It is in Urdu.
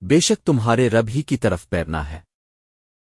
بے شک تمہارے رب ہی کی طرف پیرنا ہے۔